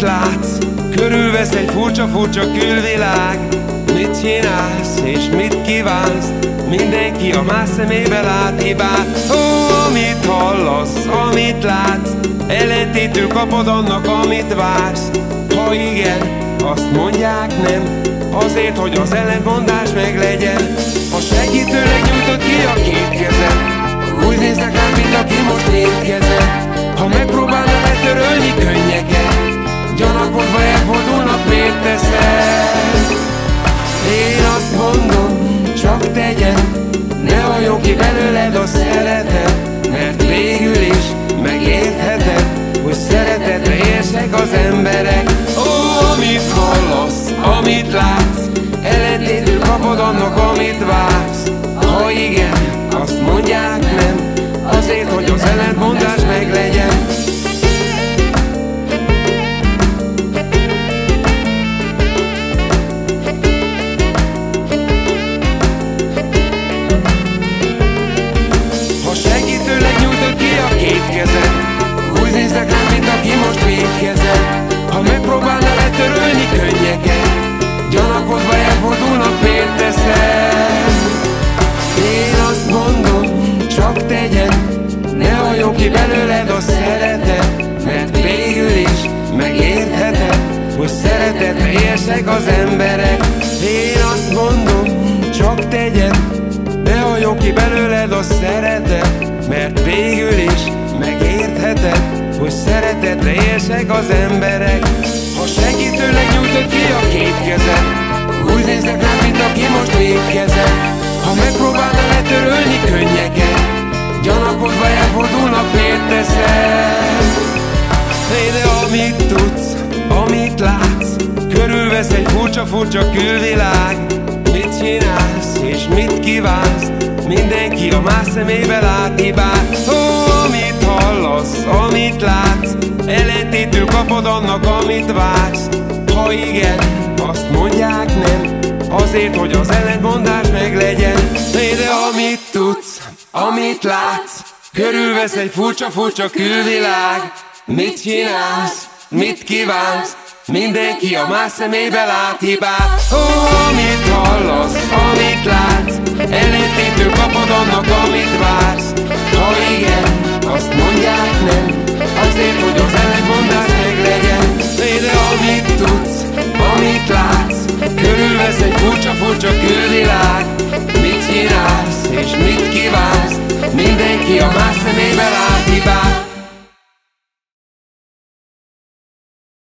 látsz? Körülvesz egy furcsa-furcsa külvilág. Mit csinálsz és mit kívánsz? Mindenki a más szemébe lát hibát. Ó, amit hallasz, amit látsz. Ellentétül kapod annak, amit vársz. Ha igen, azt mondják nem. Azért, hogy az ellentmondás meglegyen Ha segítőleg nyújtod ki a két kezed tegyen Ne halljon ki belőled a szeretet Mert végül is megértheted Hogy szeretetre érsek az emberek. Ó, amit hallasz, amit látsz Ellentétül kapod annak, amit vársz. Ha igen, érsek az emberek. Én azt mondom, csak tegyen ne halljon ki belőled a szeretet Mert végül is megértheted Hogy szeretetre érsek az emberek. Ha segítőleg nyújtod ki a két kezed Úgy néznek rám, mint aki most védkezett Ha megpróbálna letörölni könnyeket Gyanakodva elfordulnak, miért teszed? Furcsa-furcsa külvilág. Mit csinálsz és mit kívánsz? Mindenki a más szemébe lát hibát. Ó, amit hallasz, amit látsz. Ellentétül kapod annak, amit vársz. Ha igen, azt mondják nem. Azért, hogy az ellentmondás meglegyen De amit tudsz, amit látsz. Körülvesz egy furcsa-furcsa külvilág. Mit csinálsz, mit kívánsz Mindenki a más szemébe lát hibát. Ó, amit hallasz, amit látsz Ellentétől kapod annak, amit vársz. Ha igen, azt mondják nem Azért, hogy az ellentmondás meglegyen De amit tudsz, amit látsz Körülvesz egy furcsa-furcsa külvilág. Mit csinálsz és mit kívánsz? Mindenki a más szemébe lát